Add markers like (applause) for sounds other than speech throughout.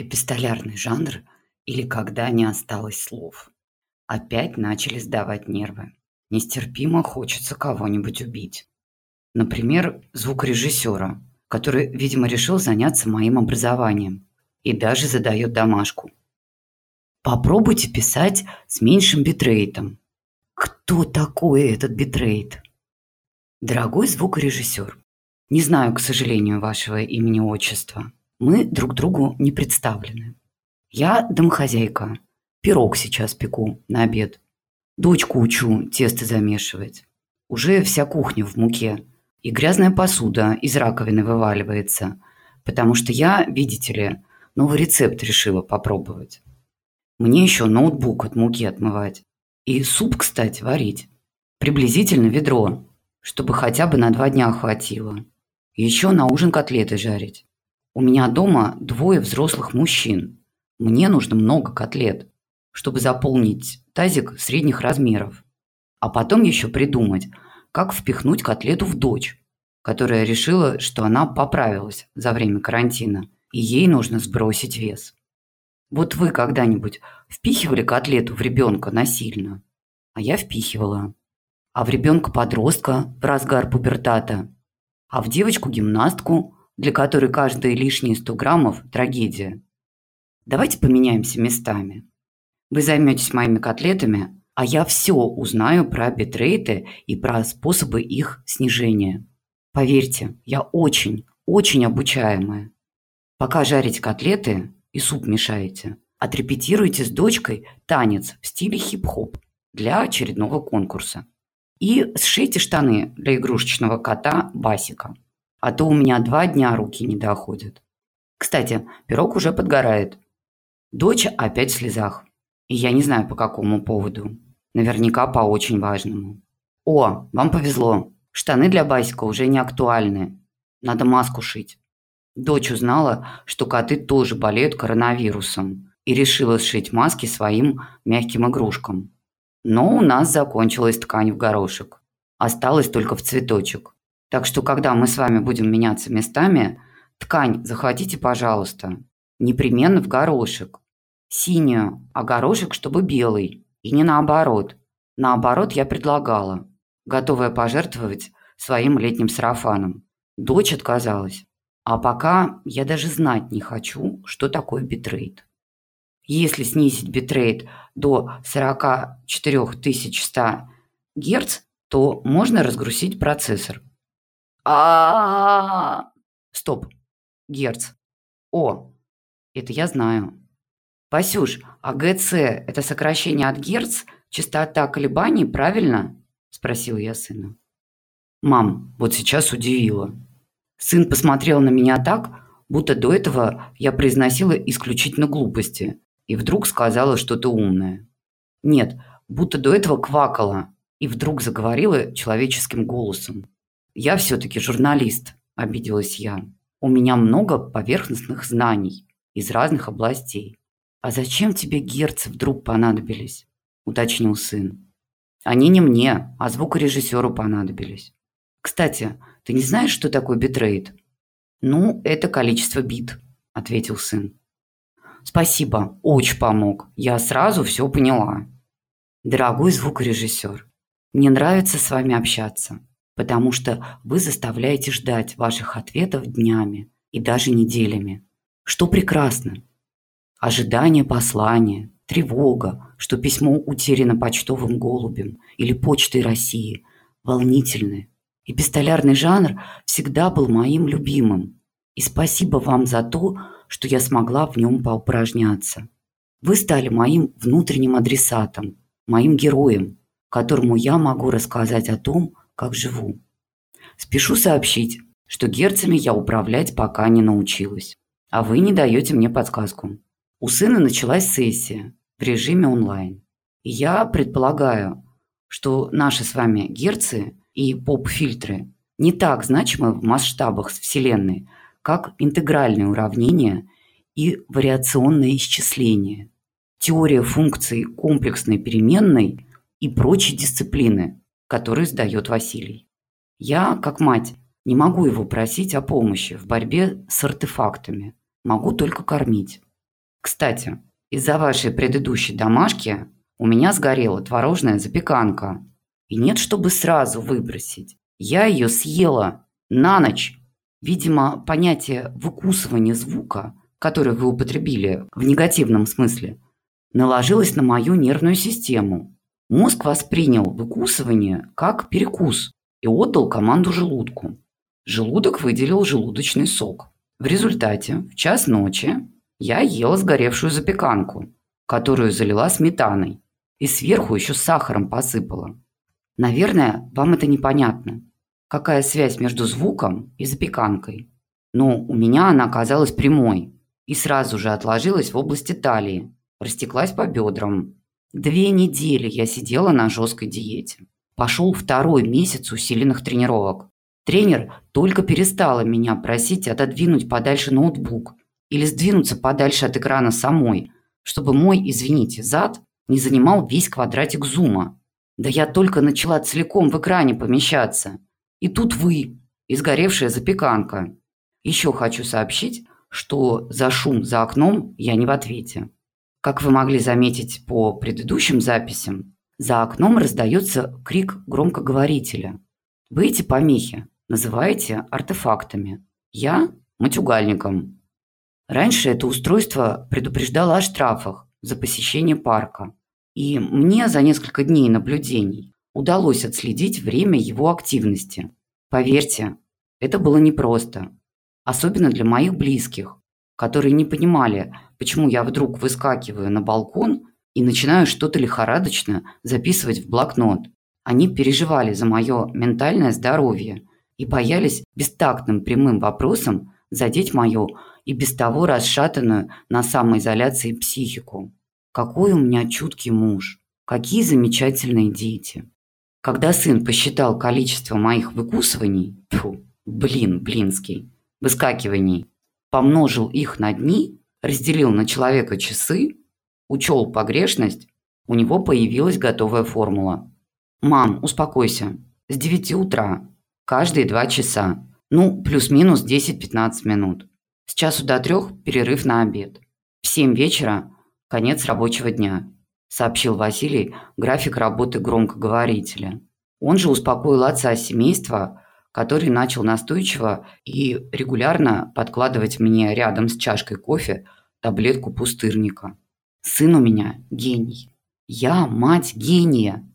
Эпистолярный жанр или когда не осталось слов. Опять начали сдавать нервы. Нестерпимо хочется кого-нибудь убить. Например, звукорежиссера, который, видимо, решил заняться моим образованием и даже задает домашку. Попробуйте писать с меньшим битрейтом. Кто такой этот битрейт? Дорогой звукорежиссер, не знаю, к сожалению, вашего имени-отчества. Мы друг другу не представлены. Я домохозяйка. Пирог сейчас пеку на обед. Дочку учу тесто замешивать. Уже вся кухня в муке. И грязная посуда из раковины вываливается. Потому что я, видите ли, новый рецепт решила попробовать. Мне еще ноутбук от муки отмывать. И суп, кстати, варить. Приблизительно ведро, чтобы хотя бы на два дня хватило. Еще на ужин котлеты жарить. У меня дома двое взрослых мужчин. Мне нужно много котлет, чтобы заполнить тазик средних размеров. А потом еще придумать, как впихнуть котлету в дочь, которая решила, что она поправилась за время карантина, и ей нужно сбросить вес. Вот вы когда-нибудь впихивали котлету в ребенка насильно? А я впихивала. А в ребенка-подростка в разгар пубертата. А в девочку-гимнастку для которой каждые лишние 100 граммов – трагедия. Давайте поменяемся местами. Вы займетесь моими котлетами, а я все узнаю про битрейты и про способы их снижения. Поверьте, я очень, очень обучаемая. Пока жарите котлеты и суп мешаете, отрепетируйте с дочкой танец в стиле хип-хоп для очередного конкурса. И сшейте штаны для игрушечного кота Басика – а то у меня два дня руки не доходят. Кстати, пирог уже подгорает. Дочь опять в слезах. И я не знаю по какому поводу. Наверняка по очень важному. О, вам повезло. Штаны для Басика уже не актуальны. Надо маску шить. Дочь узнала, что коты тоже болеют коронавирусом и решила сшить маски своим мягким игрушкам. Но у нас закончилась ткань в горошек. Осталось только в цветочек. Так что, когда мы с вами будем меняться местами, ткань захватите, пожалуйста, непременно в горошек. Синюю, а горошек, чтобы белый. И не наоборот. Наоборот, я предлагала, готовая пожертвовать своим летним сарафаном. Дочь отказалась. А пока я даже знать не хочу, что такое битрейт. Если снизить битрейт до 44100 Гц, то можно разгрузить процессор – а Стоп. Герц. О, это я знаю. Васюш, а ГЦ – это сокращение от Герц? Частота колебаний, правильно? Спросил я сына. Мам, вот сейчас удивила. Сын посмотрел на меня так, будто до этого я произносила исключительно глупости и вдруг сказала что-то умное. Нет, будто до этого квакала и вдруг заговорила человеческим голосом. «Я все-таки журналист», – обиделась я. «У меня много поверхностных знаний из разных областей». «А зачем тебе герцы вдруг понадобились?» – уточнил сын. «Они не мне, а звукорежиссеру понадобились». «Кстати, ты не знаешь, что такое битрейт?» «Ну, это количество бит», – ответил сын. «Спасибо, очень помог. Я сразу все поняла». «Дорогой звукорежиссер, мне нравится с вами общаться потому что вы заставляете ждать ваших ответов днями и даже неделями. Что прекрасно. Ожидание послания, тревога, что письмо утеряно почтовым голубем или почтой России, волнительны. Эпистолярный жанр всегда был моим любимым. И спасибо вам за то, что я смогла в нем поупражняться. Вы стали моим внутренним адресатом, моим героем, которому я могу рассказать о том, как живу. Спешу сообщить, что герцами я управлять пока не научилась. А вы не даете мне подсказку. У сына началась сессия в режиме онлайн. И я предполагаю, что наши с вами герцы и поп-фильтры не так значимы в масштабах Вселенной, как интегральные уравнения и вариационное исчисление, теория функций комплексной переменной и прочие дисциплины, который сдает Василий. Я, как мать, не могу его просить о помощи в борьбе с артефактами. Могу только кормить. Кстати, из-за вашей предыдущей домашки у меня сгорела творожная запеканка. И нет, чтобы сразу выбросить. Я ее съела на ночь. Видимо, понятие выкусывания звука, которое вы употребили в негативном смысле, наложилось на мою нервную систему. Мозг воспринял выкусывание как перекус и отдал команду желудку. Желудок выделил желудочный сок. В результате в час ночи я ела сгоревшую запеканку, которую залила сметаной и сверху еще сахаром посыпала. Наверное, вам это непонятно. Какая связь между звуком и запеканкой? Но у меня она оказалась прямой и сразу же отложилась в области талии, растеклась по бедрам. Две недели я сидела на жесткой диете. Пошел второй месяц усиленных тренировок. Тренер только перестала меня просить отодвинуть подальше ноутбук или сдвинуться подальше от экрана самой, чтобы мой, извините, зад не занимал весь квадратик зума. Да я только начала целиком в экране помещаться. И тут вы, изгоревшая запеканка. Еще хочу сообщить, что за шум за окном я не в ответе. Как вы могли заметить по предыдущим записям, за окном раздается крик громкоговорителя. Вы эти помехи называете артефактами. Я – матюгальником. Раньше это устройство предупреждало о штрафах за посещение парка. И мне за несколько дней наблюдений удалось отследить время его активности. Поверьте, это было непросто. Особенно для моих близких, которые не понимали, почему я вдруг выскакиваю на балкон и начинаю что-то лихорадочно записывать в блокнот. Они переживали за мое ментальное здоровье и боялись бестактным прямым вопросом задеть мою и без того расшатанную на самоизоляции психику. Какой у меня чуткий муж, какие замечательные дети. Когда сын посчитал количество моих выкусываний, фу, блин, блинский, выскакиваний, помножил их на дни, разделил на человека часы, учел погрешность, у него появилась готовая формула. «Мам, успокойся. С 9 утра Каждые два часа. Ну, плюс-минус 10-15 минут. С часу до трех перерыв на обед. В 7 вечера конец рабочего дня, сообщил Василий график работы громкоговорителя. Он же успокоил отца семейства, который начал настойчиво и регулярно подкладывать мне рядом с чашкой кофе таблетку пустырника. Сын у меня гений. Я мать гения.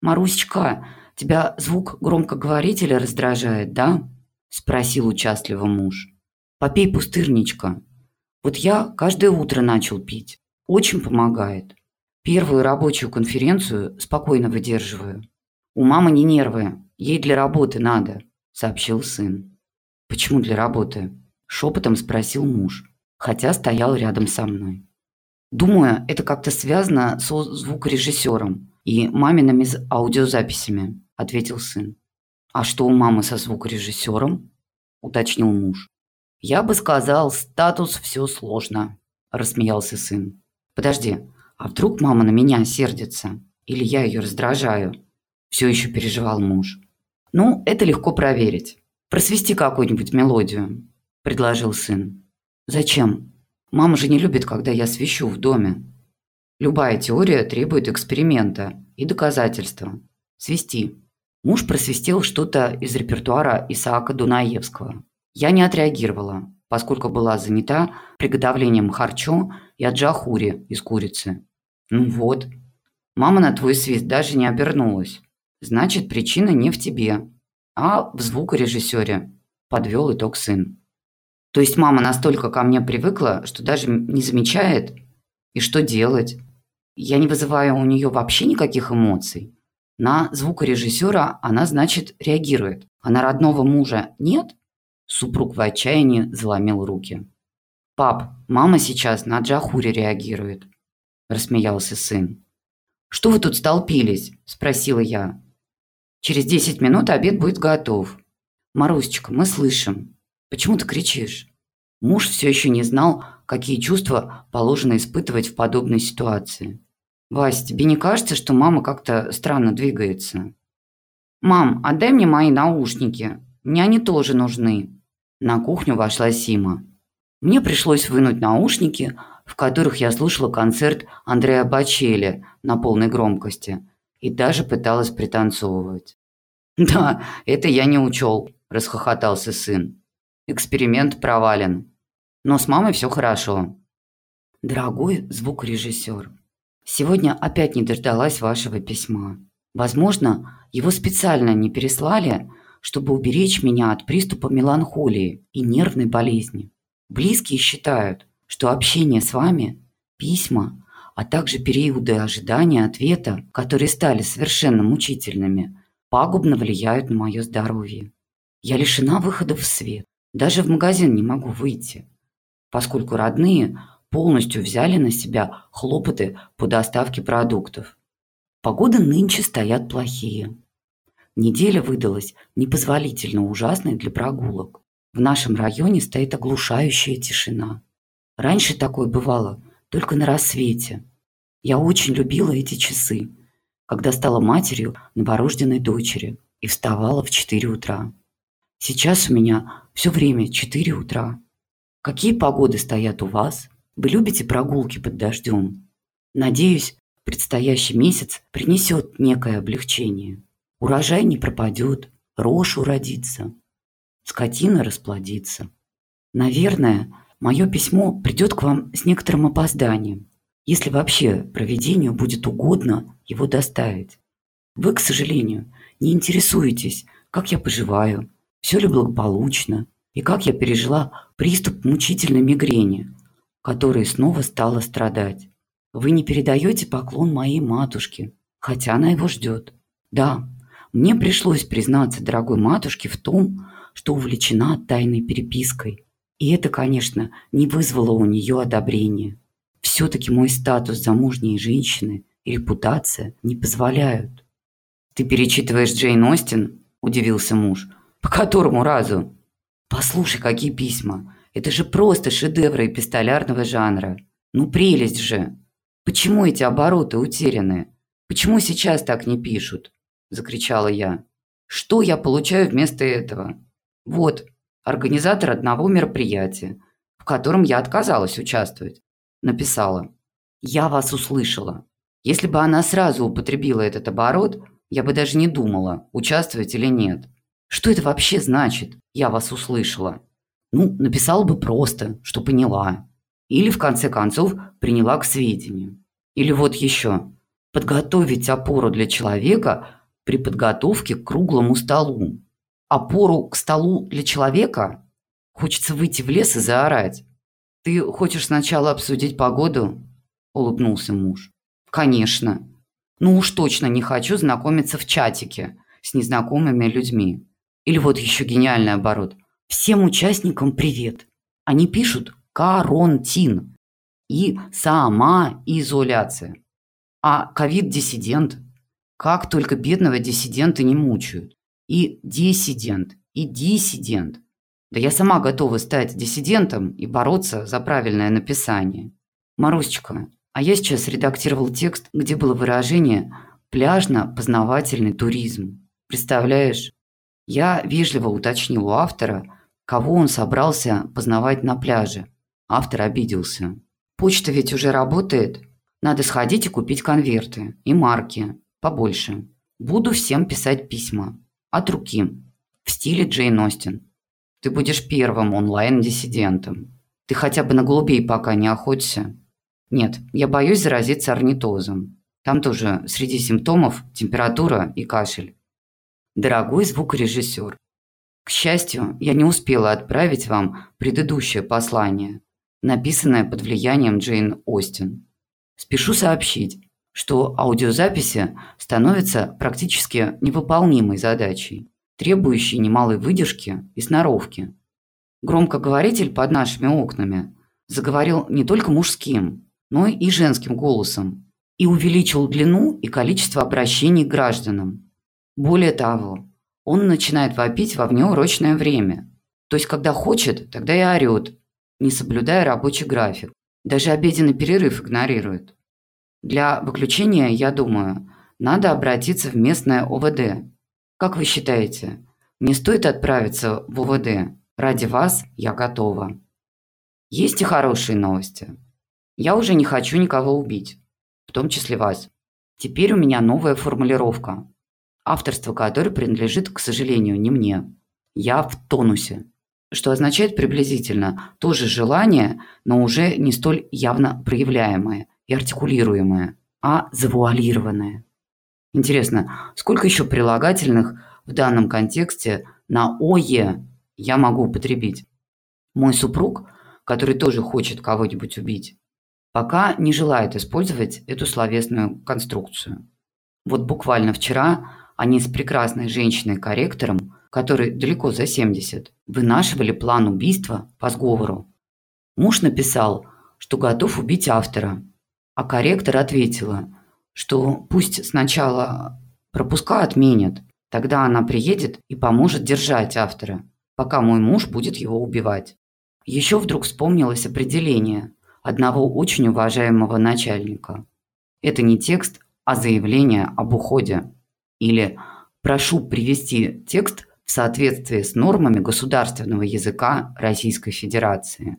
Марусечка, тебя звук громкоговорителя раздражает, да?» – спросил участливо муж. «Попей пустырничка. Вот я каждое утро начал пить. Очень помогает. Первую рабочую конференцию спокойно выдерживаю. У мамы не нервы, ей для работы надо», – сообщил сын. «Почему для работы?» – шепотом спросил муж, хотя стоял рядом со мной. «Думаю, это как-то связано со звукорежиссером и мамиными аудиозаписями. – ответил сын. «А что у мамы со звукорежиссером?» – уточнил муж. «Я бы сказал, статус все сложно», – рассмеялся сын. «Подожди, а вдруг мама на меня сердится? Или я ее раздражаю?» Все еще переживал муж. «Ну, это легко проверить. Просвести какую-нибудь мелодию», – предложил сын. «Зачем? Мама же не любит, когда я свищу в доме. Любая теория требует эксперимента и доказательства. Свести. Муж просвистел что-то из репертуара Исаака Дунаевского. Я не отреагировала, поскольку была занята приготовлением харчо и аджахури из курицы. Ну вот. Мама на твой свист даже не обернулась. Значит, причина не в тебе, а в звукорежиссере, подвел итог сын. То есть мама настолько ко мне привыкла, что даже не замечает? И что делать? Я не вызываю у нее вообще никаких эмоций. На звукорежиссера она, значит, реагирует, а на родного мужа нет? Супруг в отчаянии заломил руки. «Пап, мама сейчас на Джахуре реагирует», – рассмеялся сын. «Что вы тут столпились?» – спросила я. «Через десять минут обед будет готов». «Марусечка, мы слышим. Почему ты кричишь?» Муж все еще не знал, какие чувства положено испытывать в подобной ситуации. «Вась, тебе не кажется, что мама как-то странно двигается?» «Мам, отдай мне мои наушники. Мне они тоже нужны». На кухню вошла Сима. Мне пришлось вынуть наушники, в которых я слушала концерт Андреа Бачели на полной громкости и даже пыталась пританцовывать. (laughs) «Да, это я не учел», – расхохотался сын. «Эксперимент провален. Но с мамой все хорошо». «Дорогой звукорежиссер, сегодня опять не дождалась вашего письма. Возможно, его специально не переслали, чтобы уберечь меня от приступа меланхолии и нервной болезни. Близкие считают, что общение с вами, письма, а также периоды ожидания ответа, которые стали совершенно мучительными, пагубно влияют на мое здоровье. Я лишена выхода в свет, даже в магазин не могу выйти, поскольку родные полностью взяли на себя хлопоты по доставке продуктов. Погода нынче стоят плохие. Неделя выдалась непозволительно ужасной для прогулок. В нашем районе стоит оглушающая тишина. Раньше такое бывало только на рассвете. Я очень любила эти часы, когда стала матерью новорожденной дочери и вставала в 4 утра. Сейчас у меня все время 4 утра. Какие погоды стоят у вас? Вы любите прогулки под дождем? Надеюсь, предстоящий месяц принесет некое облегчение. Урожай не пропадет, рожь уродится, скотина расплодится. Наверное, мое письмо придет к вам с некоторым опозданием, если вообще проведению будет угодно его доставить. Вы, к сожалению, не интересуетесь, как я поживаю, все ли благополучно и как я пережила приступ мучительной мигрени, которой снова стала страдать. Вы не передаете поклон моей матушке, хотя она его ждет. Да, мне пришлось признаться дорогой матушке в том, что увлечена тайной перепиской. И это, конечно, не вызвало у нее одобрения. Все-таки мой статус замужней женщины и репутация не позволяют. «Ты перечитываешь Джейн Остин?» – удивился муж. «По которому разу?» «Послушай, какие письма. Это же просто шедевры эпистолярного жанра. Ну прелесть же!» Почему эти обороты утеряны? Почему сейчас так не пишут? Закричала я. Что я получаю вместо этого? Вот, организатор одного мероприятия, в котором я отказалась участвовать, написала. Я вас услышала. Если бы она сразу употребила этот оборот, я бы даже не думала, участвовать или нет. Что это вообще значит? Я вас услышала. Ну, написала бы просто, что поняла. Или, в конце концов, приняла к сведению. Или вот еще. Подготовить опору для человека при подготовке к круглому столу. Опору к столу для человека? Хочется выйти в лес и заорать. «Ты хочешь сначала обсудить погоду?» – улыбнулся муж. «Конечно. Ну уж точно не хочу знакомиться в чатике с незнакомыми людьми. Или вот еще гениальный оборот. Всем участникам привет. Они пишут «карантин» и самоизоляция. А ковид-диссидент, как только бедного диссидента не мучают. И диссидент, и диссидент. Да я сама готова стать диссидентом и бороться за правильное написание. Марусечка, а я сейчас редактировал текст, где было выражение «пляжно-познавательный туризм». Представляешь? Я вежливо уточнил у автора, кого он собрался познавать на пляже. Автор обиделся. Почта ведь уже работает. Надо сходить и купить конверты и марки. Побольше. Буду всем писать письма. От руки. В стиле Джейн Остин. Ты будешь первым онлайн-диссидентом. Ты хотя бы на голубей пока не охоться. Нет, я боюсь заразиться орнитозом. Там тоже среди симптомов температура и кашель. Дорогой звукорежиссер, к счастью, я не успела отправить вам предыдущее послание, написанное под влиянием Джейн Остин. Спешу сообщить, что аудиозаписи становятся практически невыполнимой задачей, требующей немалой выдержки и сноровки. Громкоговоритель под нашими окнами заговорил не только мужским, но и женским голосом и увеличил длину и количество обращений к гражданам. Более того, он начинает вопить во внеурочное время. То есть, когда хочет, тогда и орет, не соблюдая рабочий график. Даже обеденный перерыв игнорирует. Для выключения, я думаю, надо обратиться в местное ОВД. Как вы считаете, мне стоит отправиться в ОВД? Ради вас я готова. Есть и хорошие новости. Я уже не хочу никого убить, в том числе вас. Теперь у меня новая формулировка, авторство которой принадлежит, к сожалению, не мне. Я в тонусе, что означает приблизительно то же желание, но уже не столь явно проявляемое и артикулируемое, а завуалированное. Интересно, сколько еще прилагательных в данном контексте на «ое» я могу употребить? Мой супруг, который тоже хочет кого-нибудь убить, пока не желает использовать эту словесную конструкцию. Вот буквально вчера они с прекрасной женщиной-корректором, которой далеко за 70, вынашивали план убийства по сговору. Муж написал, что готов убить автора, а корректор ответила, что пусть сначала пропуска отменят, тогда она приедет и поможет держать автора, пока мой муж будет его убивать. Еще вдруг вспомнилось определение одного очень уважаемого начальника. Это не текст, а заявление об уходе. Или «прошу привести текст в соответствии с нормами государственного языка Российской Федерации».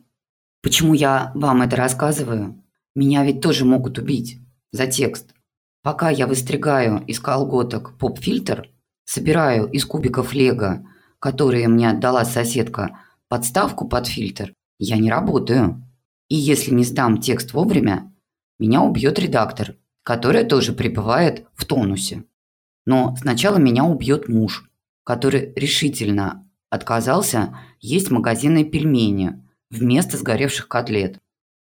Почему я вам это рассказываю? Меня ведь тоже могут убить за текст. Пока я выстригаю из колготок поп-фильтр, собираю из кубиков лего, которые мне отдала соседка, подставку под фильтр, я не работаю. И если не сдам текст вовремя, меня убьет редактор, который тоже пребывает в тонусе. Но сначала меня убьет муж, который решительно отказался есть магазинные пельмени вместо сгоревших котлет.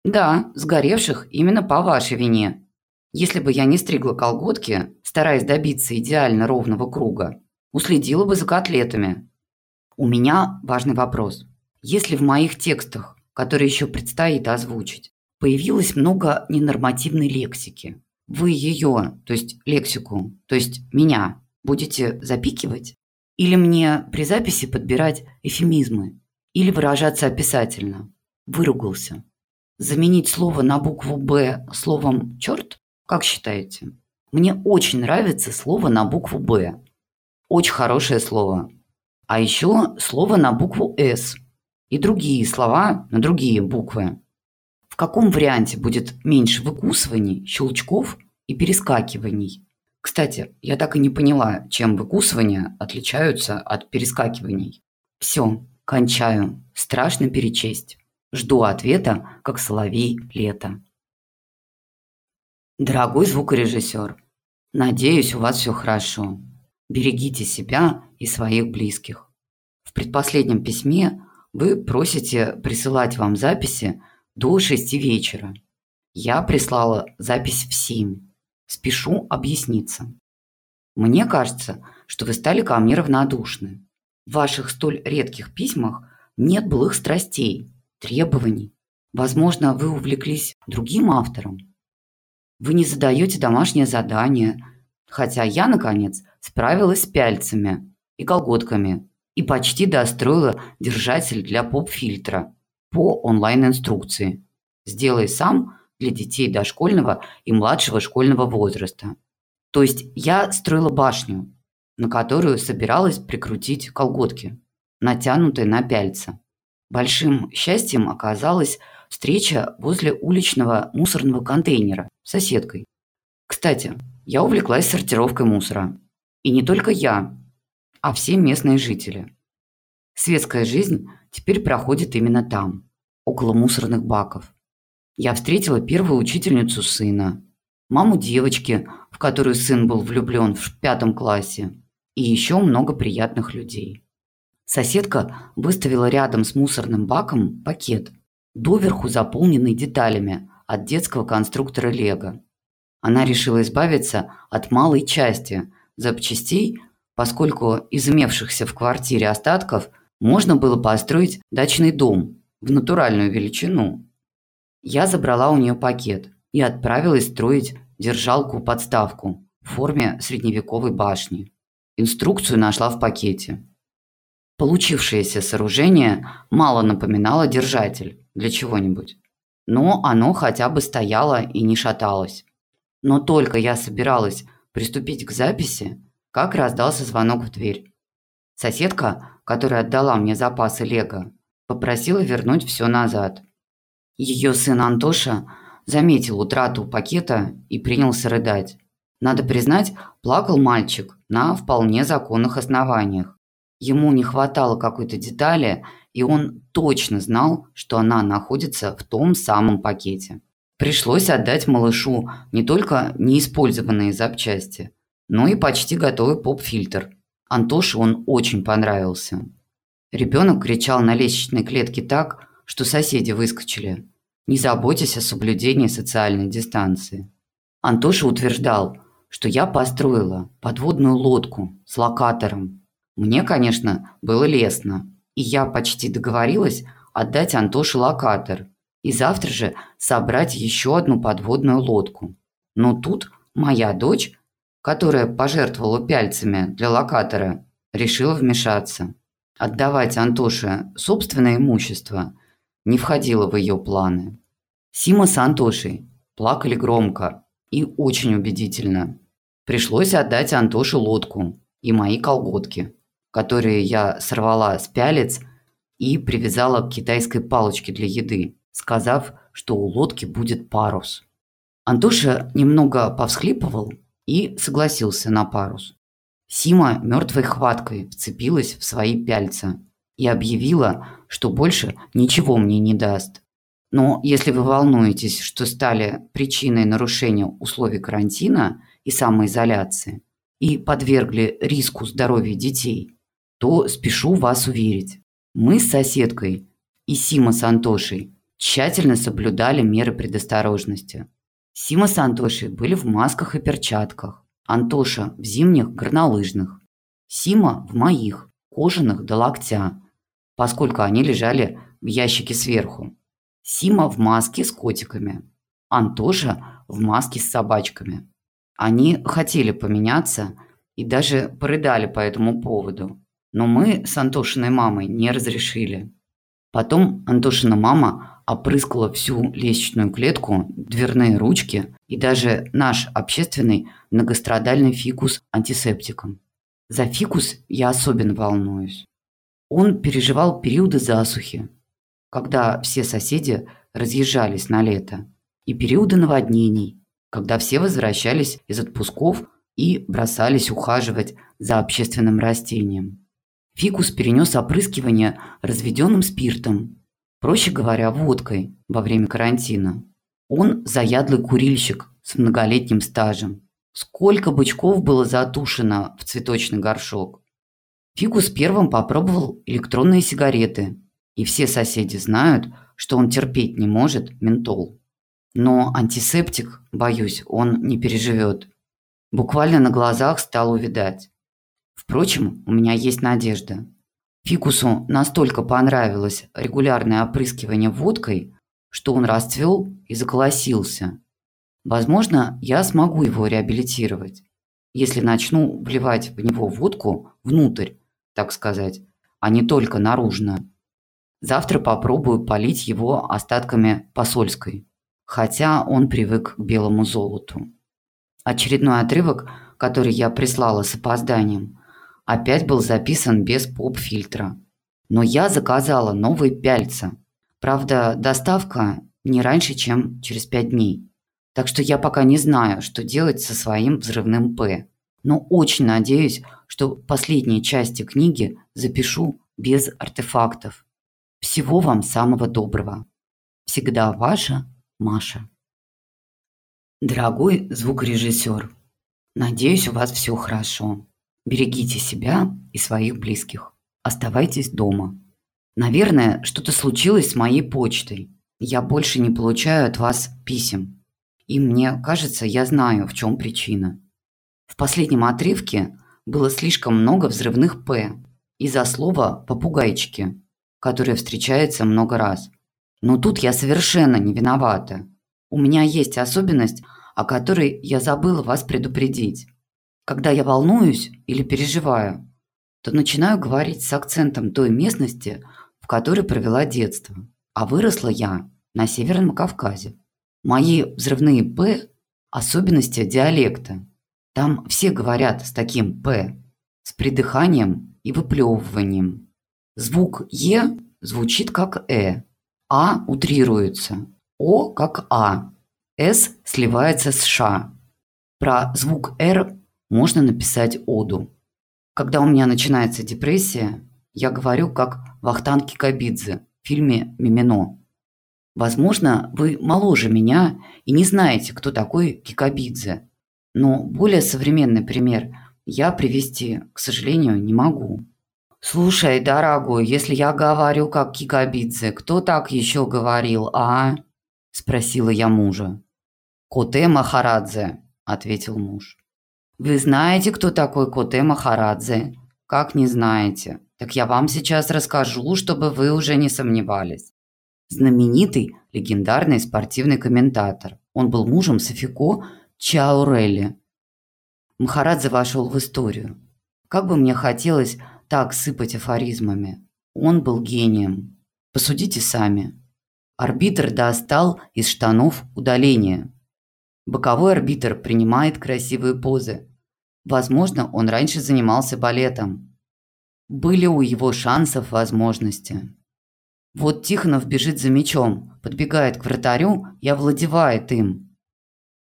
Да, сгоревших именно по вашей вине. Если бы я не стригла колготки, стараясь добиться идеально ровного круга, уследила бы за котлетами. У меня важный вопрос. Если в моих текстах который еще предстоит озвучить, появилось много ненормативной лексики. Вы ее, то есть лексику, то есть меня, будете запикивать? Или мне при записи подбирать эфемизмы? Или выражаться описательно? Выругался. Заменить слово на букву «Б» словом «черт»? Как считаете? Мне очень нравится слово на букву «Б». Очень хорошее слово. А еще слово на букву «С» и другие слова на другие буквы. В каком варианте будет меньше выкусываний, щелчков и перескакиваний? Кстати, я так и не поняла, чем выкусывания отличаются от перескакиваний. Все, кончаю. Страшно перечесть. Жду ответа, как соловей лето. Дорогой звукорежиссер, надеюсь, у вас все хорошо. Берегите себя и своих близких. В предпоследнем письме вы просите присылать вам записи до 6 вечера. Я прислала запись в 7. Спешу объясниться. Мне кажется, что вы стали ко мне равнодушны. В ваших столь редких письмах нет былых страстей, требований. Возможно, вы увлеклись другим автором. Вы не задаете домашнее задание, хотя я, наконец, справилась с пяльцами и колготками и почти достроила держатель для поп-фильтра по онлайн-инструкции. Сделай сам для детей дошкольного и младшего школьного возраста. То есть я строила башню, на которую собиралась прикрутить колготки, натянутые на пяльца. Большим счастьем оказалась встреча возле уличного мусорного контейнера с соседкой. Кстати, я увлеклась сортировкой мусора. И не только я, а все местные жители. Светская жизнь теперь проходит именно там, около мусорных баков. Я встретила первую учительницу сына, маму девочки, в которую сын был влюблен в пятом классе, и еще много приятных людей. Соседка выставила рядом с мусорным баком пакет, доверху заполненный деталями от детского конструктора Лего. Она решила избавиться от малой части запчастей поскольку из имевшихся в квартире остатков можно было построить дачный дом в натуральную величину. Я забрала у нее пакет и отправилась строить держалку-подставку в форме средневековой башни. Инструкцию нашла в пакете. Получившееся сооружение мало напоминало держатель для чего-нибудь, но оно хотя бы стояло и не шаталось. Но только я собиралась приступить к записи, как раздался звонок в дверь. Соседка, которая отдала мне запасы лего, попросила вернуть все назад. Ее сын Антоша заметил утрату пакета и принялся рыдать. Надо признать, плакал мальчик на вполне законных основаниях. Ему не хватало какой-то детали, и он точно знал, что она находится в том самом пакете. Пришлось отдать малышу не только неиспользованные запчасти, но и почти готовый поп-фильтр. Антоше он очень понравился. Ребенок кричал на лестничной клетке так, что соседи выскочили. Не заботьтесь о соблюдении социальной дистанции. Антоша утверждал, что я построила подводную лодку с локатором. Мне, конечно, было лестно, и я почти договорилась отдать Антоше локатор и завтра же собрать еще одну подводную лодку. Но тут моя дочь, которая пожертвовала пяльцами для локатора, решила вмешаться. Отдавать Антоше собственное имущество не входило в ее планы. Сима с Антошей плакали громко и очень убедительно. Пришлось отдать Антоше лодку и мои колготки, которые я сорвала с пялец и привязала к китайской палочке для еды, сказав, что у лодки будет парус. Антоша немного повсхлипывал и согласился на парус. Сима мертвой хваткой вцепилась в свои пяльца и объявила, что больше ничего мне не даст. Но если вы волнуетесь, что стали причиной нарушения условий карантина и самоизоляции и подвергли риску здоровья детей, то спешу вас уверить. Мы с соседкой и Сима с Антошей тщательно соблюдали меры предосторожности. Сима с Антошей были в масках и перчатках, Антоша в зимних горнолыжных, Сима в моих, кожаных до локтя, поскольку они лежали в ящике сверху. Сима в маске с котиками, Антоша в маске с собачками. Они хотели поменяться и даже порыдали по этому поводу, но мы с Антошиной мамой не разрешили. Потом Антошина мама опрыскала всю лестничную клетку, дверные ручки и даже наш общественный многострадальный фикус антисептиком. За фикус я особенно волнуюсь. Он переживал периоды засухи, когда все соседи разъезжались на лето, и периоды наводнений, когда все возвращались из отпусков и бросались ухаживать за общественным растением. Фикус перенес опрыскивание разведенным спиртом, проще говоря, водкой во время карантина. Он заядлый курильщик с многолетним стажем. Сколько бычков было затушено в цветочный горшок. Фикус первым попробовал электронные сигареты, и все соседи знают, что он терпеть не может ментол. Но антисептик, боюсь, он не переживет. Буквально на глазах стал увидать. Впрочем, у меня есть надежда. Фикусу настолько понравилось регулярное опрыскивание водкой, что он расцвел и заколосился. Возможно, я смогу его реабилитировать, если начну вливать в него водку внутрь, так сказать, а не только наружно. Завтра попробую полить его остатками посольской, хотя он привык к белому золоту. Очередной отрывок, который я прислала с опозданием, опять был записан без поп-фильтра. Но я заказала новые пяльца. Правда, доставка не раньше, чем через пять дней. Так что я пока не знаю, что делать со своим взрывным «П». Но очень надеюсь, что последние части книги запишу без артефактов. Всего вам самого доброго. Всегда ваша Маша. Дорогой звукорежиссер, надеюсь, у вас все хорошо. Берегите себя и своих близких. Оставайтесь дома. Наверное, что-то случилось с моей почтой. Я больше не получаю от вас писем. И мне кажется, я знаю, в чем причина. В последнем отрывке было слишком много взрывных «п» из-за слова «попугайчики», которое встречается много раз. Но тут я совершенно не виновата. У меня есть особенность, о которой я забыла вас предупредить. Когда я волнуюсь или переживаю, то начинаю говорить с акцентом той местности, в которой провела детство. А выросла я на Северном Кавказе. Мои взрывные «п» – особенности диалекта. Там все говорят с таким «п», с придыханием и выплевыванием. Звук «е» звучит как «э», А утрируется. О как А. С сливается с Ш. Про звук Р можно написать оду. Когда у меня начинается депрессия, я говорю как Вахтан Кикабидзе в фильме «Мимино». Возможно, вы моложе меня и не знаете, кто такой Кикабидзе, но более современный пример я привести, к сожалению, не могу. «Слушай, дорогой, если я говорю как Кикабидзе, кто так еще говорил, а?» – спросила я мужа. «Коте Махарадзе», – ответил муж. «Вы знаете, кто такой Коте Махарадзе?» «Как не знаете? Так я вам сейчас расскажу, чтобы вы уже не сомневались». Знаменитый, легендарный спортивный комментатор. Он был мужем Софико Чаурелли. Махарадзе вошел в историю. Как бы мне хотелось так сыпать афоризмами. Он был гением. Посудите сами. Арбитр достал из штанов удаление. Боковой арбитр принимает красивые позы. Возможно, он раньше занимался балетом. Были у его шансов возможности. Вот Тихонов бежит за мячом, подбегает к вратарю и овладевает им.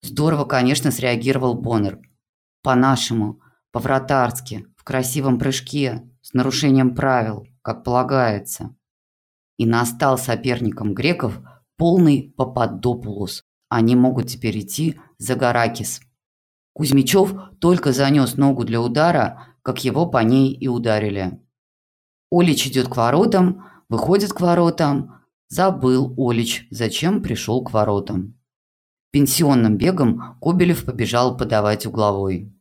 Здорово, конечно, среагировал Боннер. По-нашему, по-вратарски, в красивом прыжке, с нарушением правил, как полагается. И настал соперником греков полный Пападопулос. Они могут теперь идти за Гаракис. Кузьмичев только занес ногу для удара, как его по ней и ударили. Олич идет к воротам, выходит к воротам. Забыл Олич, зачем пришел к воротам. Пенсионным бегом Кобелев побежал подавать угловой.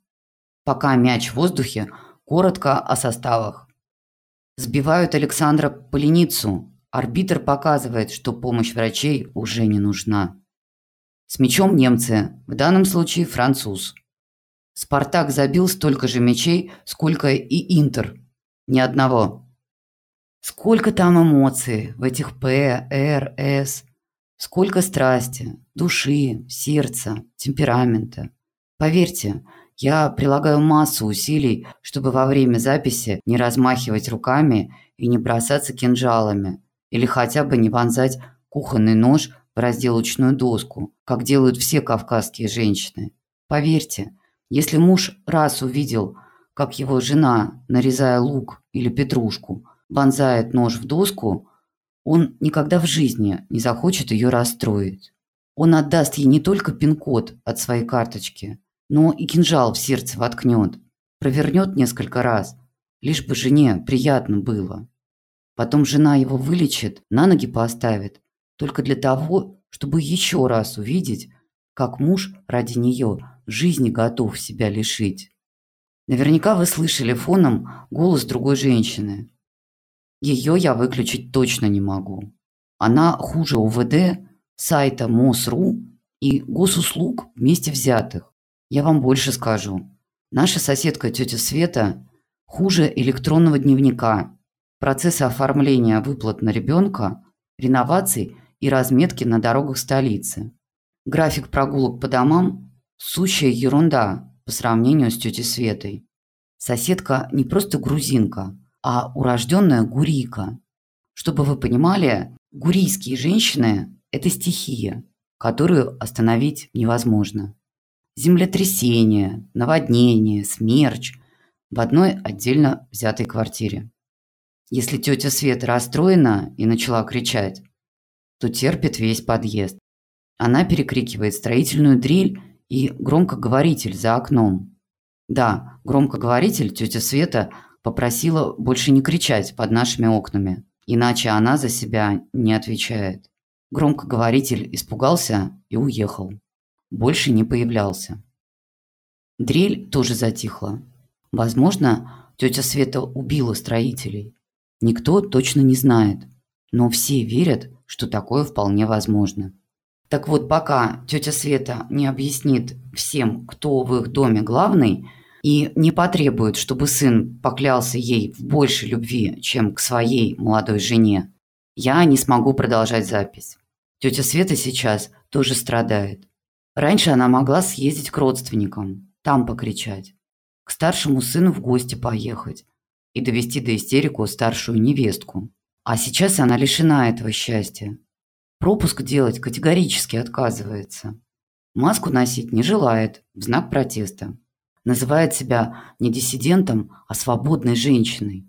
Пока мяч в воздухе, коротко о составах. Сбивают Александра Поленицу. Арбитр показывает, что помощь врачей уже не нужна. С мячом немцы, в данном случае француз. Спартак забил столько же мячей, сколько и Интер. Ни одного. Сколько там эмоций в этих П, Р, С. Сколько страсти, души, сердца, темперамента. Поверьте, я прилагаю массу усилий, чтобы во время записи не размахивать руками и не бросаться кинжалами, или хотя бы не вонзать кухонный нож разделочную доску, как делают все кавказские женщины. Поверьте, если муж раз увидел, как его жена, нарезая лук или петрушку, вонзает нож в доску, он никогда в жизни не захочет ее расстроить. Он отдаст ей не только пин-код от своей карточки, но и кинжал в сердце воткнет, провернет несколько раз, лишь бы жене приятно было. Потом жена его вылечит, на ноги поставит, только для того, чтобы еще раз увидеть, как муж ради нее жизни готов себя лишить. Наверняка вы слышали фоном голос другой женщины. Ее я выключить точно не могу. Она хуже УВД, сайта МОСРУ и госуслуг вместе взятых. Я вам больше скажу. Наша соседка тетя Света хуже электронного дневника, процесса оформления выплат на ребенка, реноваций и разметки на дорогах столицы. График прогулок по домам – сущая ерунда по сравнению с тетей Светой. Соседка не просто грузинка – а урожденная гурийка. Чтобы вы понимали, гурийские женщины – это стихия, которую остановить невозможно. Землетрясение, наводнение, смерч в одной отдельно взятой квартире. Если тетя Света расстроена и начала кричать, то терпит весь подъезд. Она перекрикивает строительную дрель и громкоговоритель за окном. Да, громкоговоритель тетя Света – Попросила больше не кричать под нашими окнами, иначе она за себя не отвечает. Громкоговоритель испугался и уехал. Больше не появлялся. Дрель тоже затихла. Возможно, тетя Света убила строителей. Никто точно не знает, но все верят, что такое вполне возможно. Так вот, пока тетя Света не объяснит всем, кто в их доме главный, и не потребует, чтобы сын поклялся ей в большей любви, чем к своей молодой жене, я не смогу продолжать запись. Тетя Света сейчас тоже страдает. Раньше она могла съездить к родственникам, там покричать, к старшему сыну в гости поехать и довести до истерику старшую невестку. А сейчас она лишена этого счастья. Пропуск делать категорически отказывается. Маску носить не желает, в знак протеста. Называет себя не диссидентом, а свободной женщиной.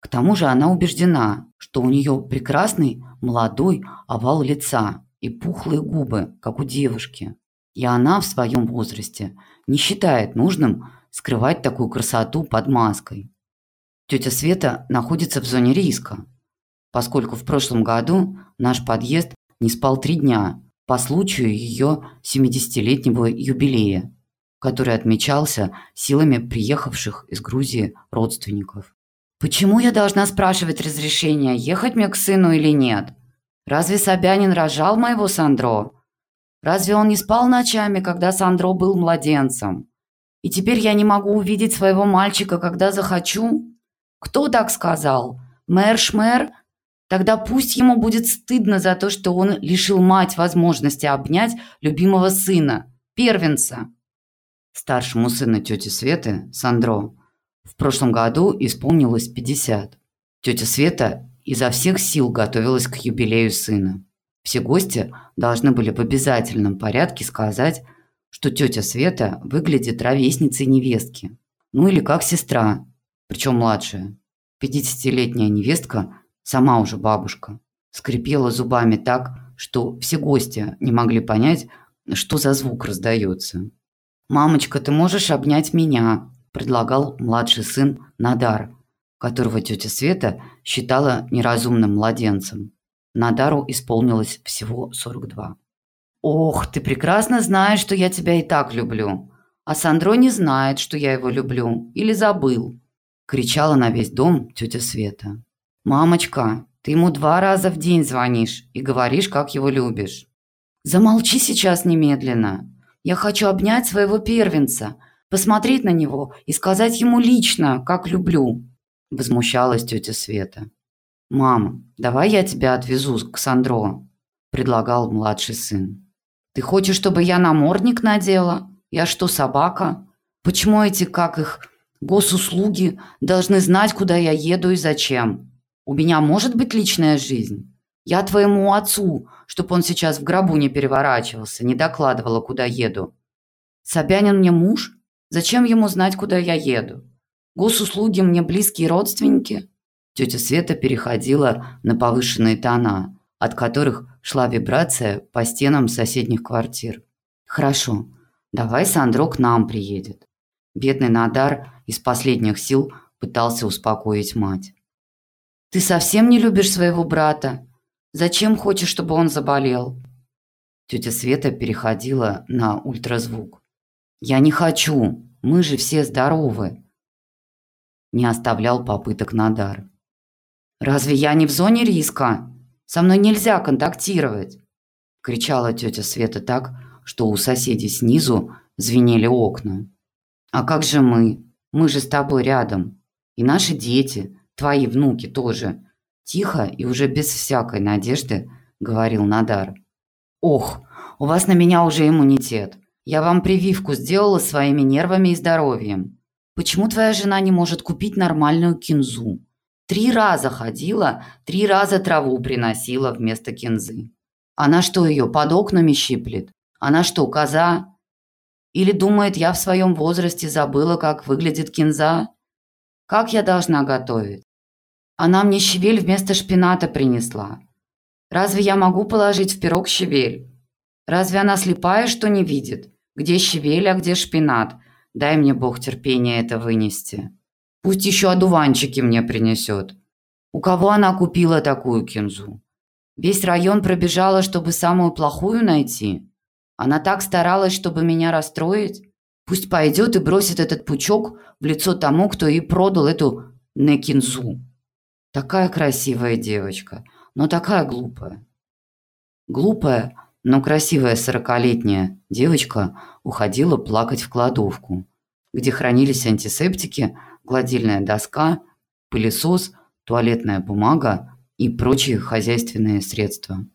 К тому же она убеждена, что у нее прекрасный молодой овал лица и пухлые губы, как у девушки. И она в своем возрасте не считает нужным скрывать такую красоту под маской. Тетя Света находится в зоне риска, поскольку в прошлом году наш подъезд не спал три дня по случаю ее 70-летнего юбилея, который отмечался силами приехавших из Грузии родственников. Почему я должна спрашивать разрешения, ехать мне к сыну или нет? Разве Собянин рожал моего Сандро? Разве он не спал ночами, когда Сандро был младенцем? И теперь я не могу увидеть своего мальчика, когда захочу? Кто так сказал? Мэр Шмэр? Тогда пусть ему будет стыдно за то, что он лишил мать возможности обнять любимого сына, первенца. Старшему сыну тети Светы, Сандро, в прошлом году исполнилось 50. Тетя Света изо всех сил готовилась к юбилею сына. Все гости должны были в обязательном порядке сказать, что тетя Света выглядит ровесницей невестки. Ну или как сестра, причем младшая. 50-летняя невестка, сама уже бабушка, скрипела зубами так, что все гости не могли понять, что за звук раздается. «Мамочка, ты можешь обнять меня?» предлагал младший сын Надар, которого тетя Света считала неразумным младенцем. Надару исполнилось всего 42. «Ох, ты прекрасно знаешь, что я тебя и так люблю. А Сандро не знает, что я его люблю. Или забыл», – кричала на весь дом тетя Света. «Мамочка, ты ему два раза в день звонишь и говоришь, как его любишь». «Замолчи сейчас немедленно. Я хочу обнять своего первенца, посмотреть на него и сказать ему лично, как люблю», – возмущалась тетя Света. «Мама, давай я тебя отвезу к Сандро», – предлагал младший сын. «Ты хочешь, чтобы я намордник надела? Я что, собака? Почему эти, как их, госуслуги должны знать, куда я еду и зачем? У меня может быть личная жизнь? Я твоему отцу, чтобы он сейчас в гробу не переворачивался, не докладывала, куда еду. Собянин мне муж? Зачем ему знать, куда я еду? Госуслуги мне близкие родственники?» Тетя Света переходила на повышенные тона, от которых шла вибрация по стенам соседних квартир. «Хорошо, давай Сандро к нам приедет». Бедный Надар из последних сил пытался успокоить мать. «Ты совсем не любишь своего брата? Зачем хочешь, чтобы он заболел?» Тетя Света переходила на ультразвук. «Я не хочу, мы же все здоровы!» Не оставлял попыток Надар. «Разве я не в зоне риска? Со мной нельзя контактировать!» Кричала тетя Света так, что у соседей снизу звенели окна. «А как же мы? Мы же с тобой рядом. И наши дети, твои внуки тоже!» Тихо и уже без всякой надежды говорил Надар. «Ох, у вас на меня уже иммунитет. Я вам прививку сделала своими нервами и здоровьем. Почему твоя жена не может купить нормальную кинзу? Три раза ходила, три раза траву приносила вместо кинзы. Она что, ее под окнами щиплет? Она что, коза? Или думает, я в своем возрасте забыла, как выглядит кинза? Как я должна готовить? Она мне щавель вместо шпината принесла. Разве я могу положить в пирог щавель? Разве она слепая, что не видит? Где щавель, а где шпинат? Дай мне Бог терпения это вынести. Пусть еще одуванчики мне принесет. У кого она купила такую кинзу? Весь район пробежала, чтобы самую плохую найти. Она так старалась, чтобы меня расстроить. Пусть пойдет и бросит этот пучок в лицо тому, кто ей продал эту некинзу. Такая красивая девочка, но такая глупая. Глупая, но красивая сорокалетняя девочка уходила плакать в кладовку, где хранились антисептики, гладильная доска, пылесос, туалетная бумага и прочие хозяйственные средства.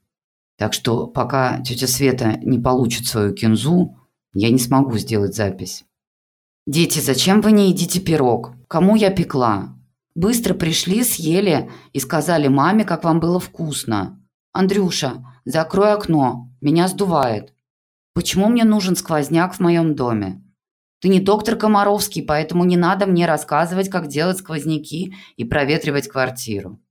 Так что пока тетя Света не получит свою кинзу, я не смогу сделать запись. «Дети, зачем вы не едите пирог? Кому я пекла? Быстро пришли, съели и сказали маме, как вам было вкусно. «Андрюша, закрой окно, меня сдувает». «Почему мне нужен сквозняк в моем доме?» «Ты не доктор Комаровский, поэтому не надо мне рассказывать, как делать сквозняки и проветривать квартиру».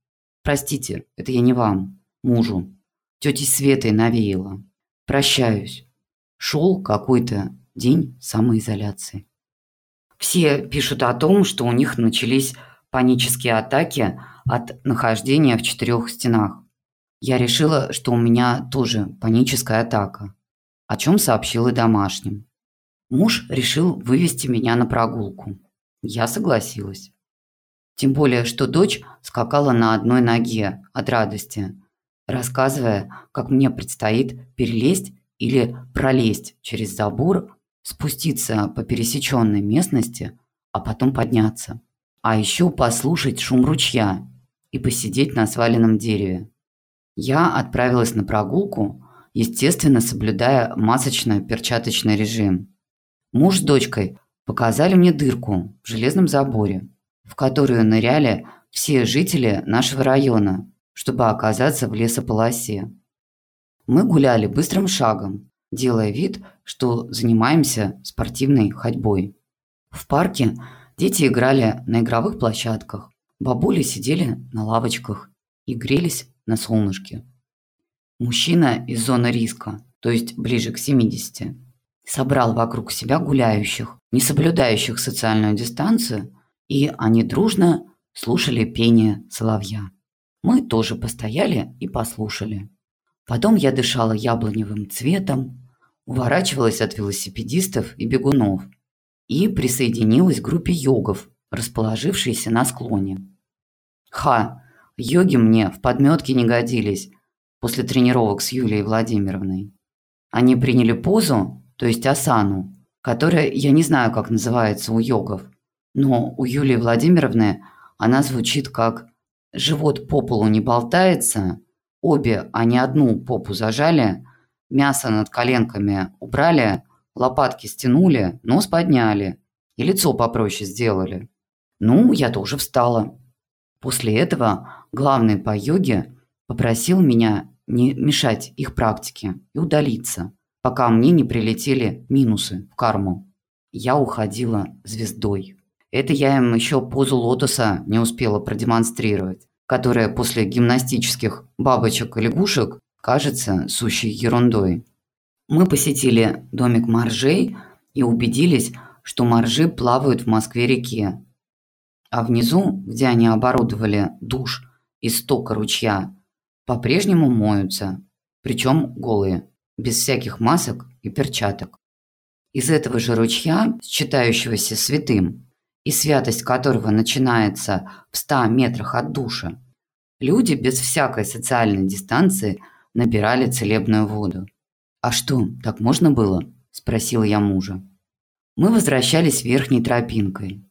«Простите, это я не вам, мужу. Тетей Светой навеяло. Прощаюсь. Шел какой-то день самоизоляции». Все пишут о том, что у них начались панические атаки от нахождения в четырех стенах я решила, что у меня тоже паническая атака, о чем сообщил и домашним. Муж решил вывести меня на прогулку. Я согласилась. Тем более, что дочь скакала на одной ноге от радости, рассказывая, как мне предстоит перелезть или пролезть через забор, спуститься по пересеченной местности, а потом подняться. А еще послушать шум ручья и посидеть на сваленном дереве. Я отправилась на прогулку, естественно, соблюдая масочно-перчаточный режим. Муж с дочкой показали мне дырку в железном заборе, в которую ныряли все жители нашего района, чтобы оказаться в лесополосе. Мы гуляли быстрым шагом, делая вид, что занимаемся спортивной ходьбой. В парке дети играли на игровых площадках, бабули сидели на лавочках и грелись на солнышке. Мужчина из зоны риска, то есть ближе к 70, собрал вокруг себя гуляющих, не соблюдающих социальную дистанцию, и они дружно слушали пение соловья. Мы тоже постояли и послушали. Потом я дышала яблоневым цветом, уворачивалась от велосипедистов и бегунов и присоединилась к группе йогов, расположившейся на склоне. Ха, Йоги мне в подметке не годились после тренировок с Юлией Владимировной. Они приняли позу, то есть асану, которая, я не знаю, как называется у йогов, но у Юлии Владимировны она звучит как «живот по полу не болтается», обе, а не одну попу зажали, мясо над коленками убрали, лопатки стянули, нос подняли и лицо попроще сделали. Ну, я тоже встала. После этого главный по йоге попросил меня не мешать их практике и удалиться, пока мне не прилетели минусы в карму. Я уходила звездой. Это я им еще позу лотоса не успела продемонстрировать, которая после гимнастических бабочек и лягушек кажется сущей ерундой. Мы посетили домик моржей и убедились, что моржи плавают в Москве-реке, а внизу, где они оборудовали душ из стока ручья, по-прежнему моются, причем голые, без всяких масок и перчаток. Из этого же ручья, считающегося святым, и святость которого начинается в 100 метрах от душа, люди без всякой социальной дистанции набирали целебную воду. «А что, так можно было?» – спросила я мужа. Мы возвращались верхней тропинкой.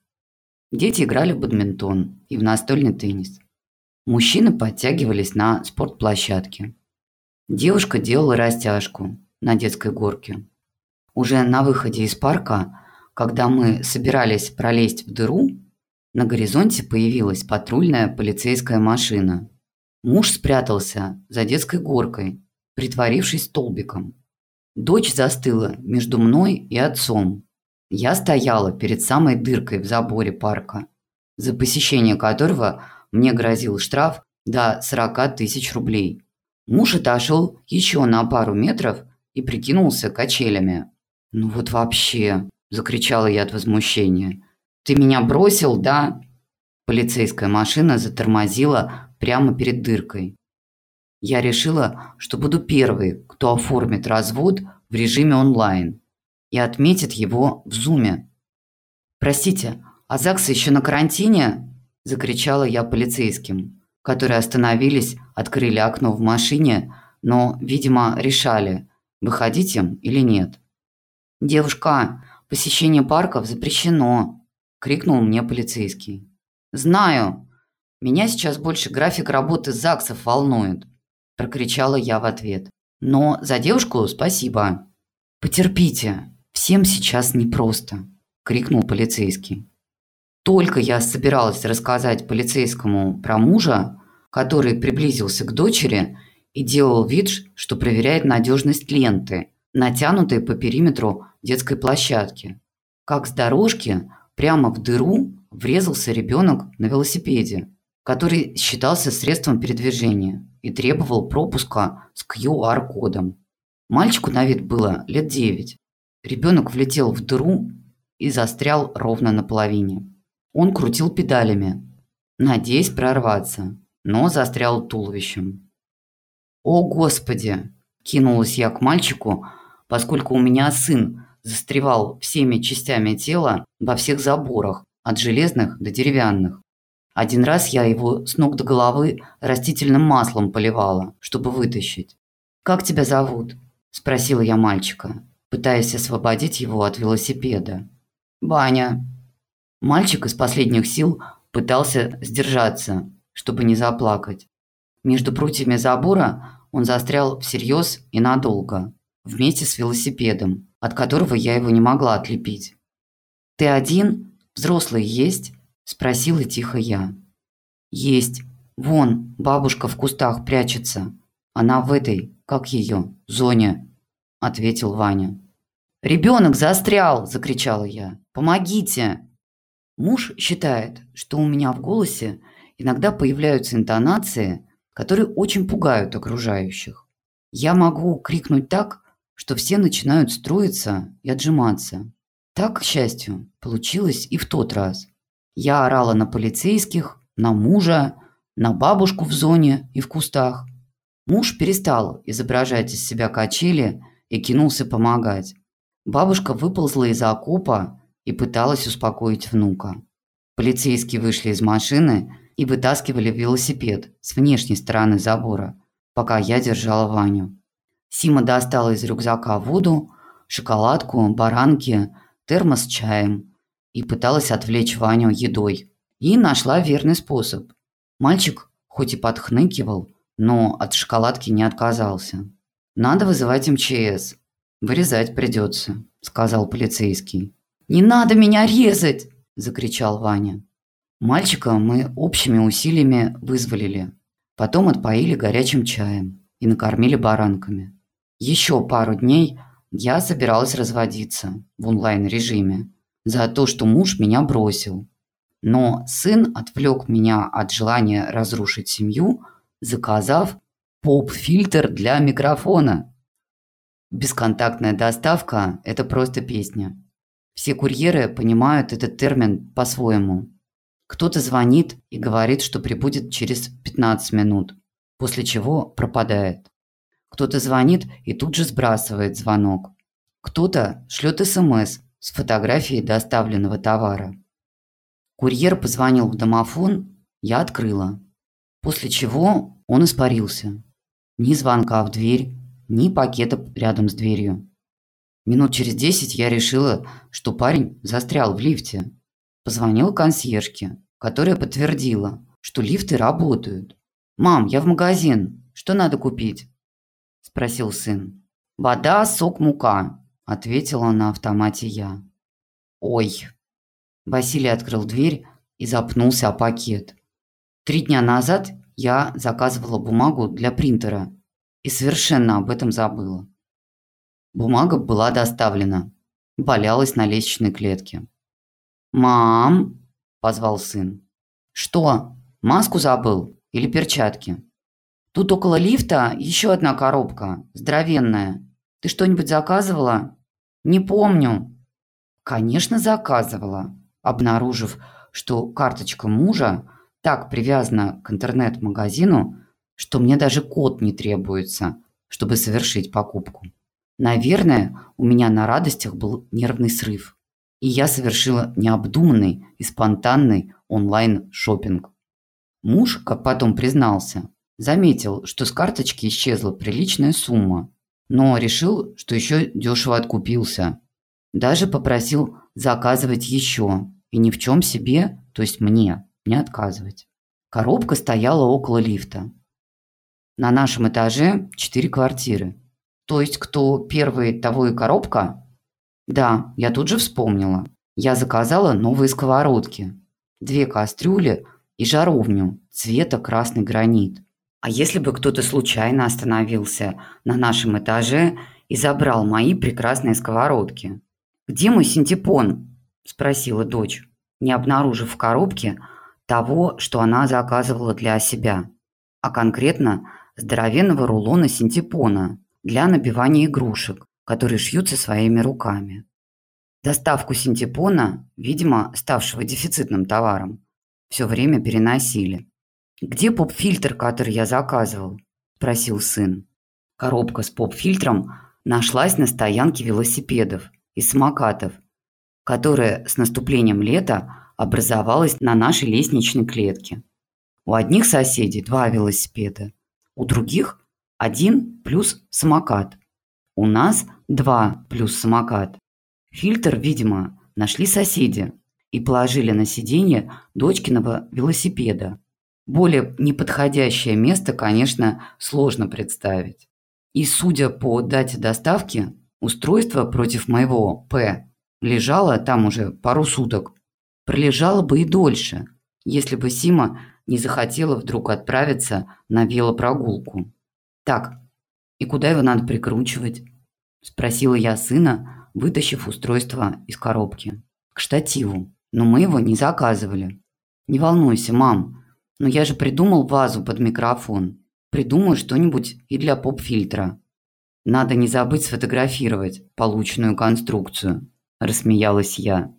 Дети играли в бадминтон и в настольный теннис. Мужчины подтягивались на спортплощадке. Девушка делала растяжку на детской горке. Уже на выходе из парка, когда мы собирались пролезть в дыру, на горизонте появилась патрульная полицейская машина. Муж спрятался за детской горкой, притворившись столбиком. Дочь застыла между мной и отцом, я стояла перед самой дыркой в заборе парка, за посещение которого мне грозил штраф до 40 тысяч рублей. Муж отошел еще на пару метров и прикинулся качелями. «Ну вот вообще!» – закричала я от возмущения. «Ты меня бросил, да?» Полицейская машина затормозила прямо перед дыркой. Я решила, что буду первой, кто оформит развод в режиме онлайн и отметит его в зуме. «Простите, а ЗАГС еще на карантине?» – закричала я полицейским, которые остановились, открыли окно в машине, но, видимо, решали, выходить им или нет. «Девушка, посещение парков запрещено!» – крикнул мне полицейский. «Знаю. Меня сейчас больше график работы ЗАГСов волнует», – прокричала я в ответ. «Но за девушку спасибо. Потерпите, Всем сейчас непросто, крикнул полицейский. Только я собиралась рассказать полицейскому про мужа, который приблизился к дочери и делал вид, что проверяет надежность ленты, натянутой по периметру детской площадки. Как с дорожки прямо в дыру врезался ребенок на велосипеде, который считался средством передвижения и требовал пропуска с QR-кодом. Мальчику на вид было лет девять. Ребенок влетел в дыру и застрял ровно на половине. Он крутил педалями, надеясь прорваться, но застрял туловищем. «О, Господи!» – кинулась я к мальчику, поскольку у меня сын застревал всеми частями тела во всех заборах, от железных до деревянных. Один раз я его с ног до головы растительным маслом поливала, чтобы вытащить. «Как тебя зовут?» – спросила я мальчика, пытаясь освободить его от велосипеда. «Баня». Мальчик из последних сил пытался сдержаться, чтобы не заплакать. Между прутьями забора он застрял всерьез и надолго, вместе с велосипедом, от которого я его не могла отлепить. «Ты один? Взрослые есть?» – спросила тихо я. «Есть. Вон, бабушка в кустах прячется. Она в этой, как ее, зоне», – ответил Ваня. «Ребенок застрял!» – закричала я. «Помогите!» Муж считает, что у меня в голосе иногда появляются интонации, которые очень пугают окружающих. Я могу крикнуть так, что все начинают строиться и отжиматься. Так, к счастью, получилось и в тот раз. Я орала на полицейских, на мужа, на бабушку в зоне и в кустах. Муж перестал изображать из себя качели и кинулся помогать. Бабушка выползла из окопа и пыталась успокоить внука. Полицейские вышли из машины и вытаскивали велосипед с внешней стороны забора, пока я держала Ваню. Сима достала из рюкзака воду, шоколадку, баранки, термос с чаем и пыталась отвлечь Ваню едой. И нашла верный способ. Мальчик хоть и подхныкивал, но от шоколадки не отказался. «Надо вызывать МЧС. Вырезать придется», – сказал полицейский. «Не надо меня резать!» – закричал Ваня. Мальчика мы общими усилиями вызволили. Потом отпоили горячим чаем и накормили баранками. Еще пару дней я собиралась разводиться в онлайн-режиме за то, что муж меня бросил. Но сын отвлек меня от желания разрушить семью, заказав поп-фильтр для микрофона. Бесконтактная доставка – это просто песня. Все курьеры понимают этот термин по-своему. Кто-то звонит и говорит, что прибудет через 15 минут, после чего пропадает. Кто-то звонит и тут же сбрасывает звонок. Кто-то шлет СМС с фотографией доставленного товара. Курьер позвонил в домофон, я открыла. После чего он испарился. Ни звонка в дверь, ни пакета рядом с дверью. Минут через десять я решила, что парень застрял в лифте. Позвонила консьержке, которая подтвердила, что лифты работают. «Мам, я в магазин. Что надо купить?» – спросил сын. «Вода, сок, мука», – ответила на автомате я. «Ой». Василий открыл дверь и запнулся о пакет. Три дня назад я заказывала бумагу для принтера и совершенно об этом забыла. Бумага была доставлена. Валялась на лестничной клетке. «Мам!» – позвал сын. «Что, маску забыл? Или перчатки?» «Тут около лифта еще одна коробка, здоровенная. Ты что-нибудь заказывала?» «Не помню». «Конечно, заказывала», обнаружив, что карточка мужа так привязана к интернет-магазину, что мне даже код не требуется, чтобы совершить покупку. Наверное, у меня на радостях был нервный срыв, и я совершила необдуманный и спонтанный онлайн шопинг. Муж, как потом признался, заметил, что с карточки исчезла приличная сумма, но решил, что еще дешево откупился. Даже попросил заказывать еще и ни в чем себе, то есть мне, не отказывать. Коробка стояла около лифта. На нашем этаже четыре квартиры – то есть кто первый, того и коробка? Да, я тут же вспомнила. Я заказала новые сковородки. Две кастрюли и жаровню цвета красный гранит. А если бы кто-то случайно остановился на нашем этаже и забрал мои прекрасные сковородки? Где мой синтепон? спросила дочь, не обнаружив в коробке того, что она заказывала для себя, а конкретно здоровенного рулона синтепона для набивания игрушек, которые шьются своими руками. Доставку синтепона, видимо, ставшего дефицитным товаром, все время переносили. «Где поп-фильтр, который я заказывал?» – спросил сын. Коробка с поп-фильтром нашлась на стоянке велосипедов и самокатов, которая с наступлением лета образовалась на нашей лестничной клетке. У одних соседей два велосипеда, у других один плюс самокат. У нас два плюс самокат. Фильтр, видимо, нашли соседи и положили на сиденье дочкиного велосипеда. Более неподходящее место, конечно, сложно представить. И судя по дате доставки, устройство против моего «П» лежало там уже пару суток. Пролежало бы и дольше, если бы Сима не захотела вдруг отправиться на велопрогулку. «Так, и куда его надо прикручивать?» – спросила я сына, вытащив устройство из коробки. «К штативу, но мы его не заказывали». «Не волнуйся, мам, но я же придумал вазу под микрофон. Придумаю что-нибудь и для поп-фильтра. Надо не забыть сфотографировать полученную конструкцию», – рассмеялась я.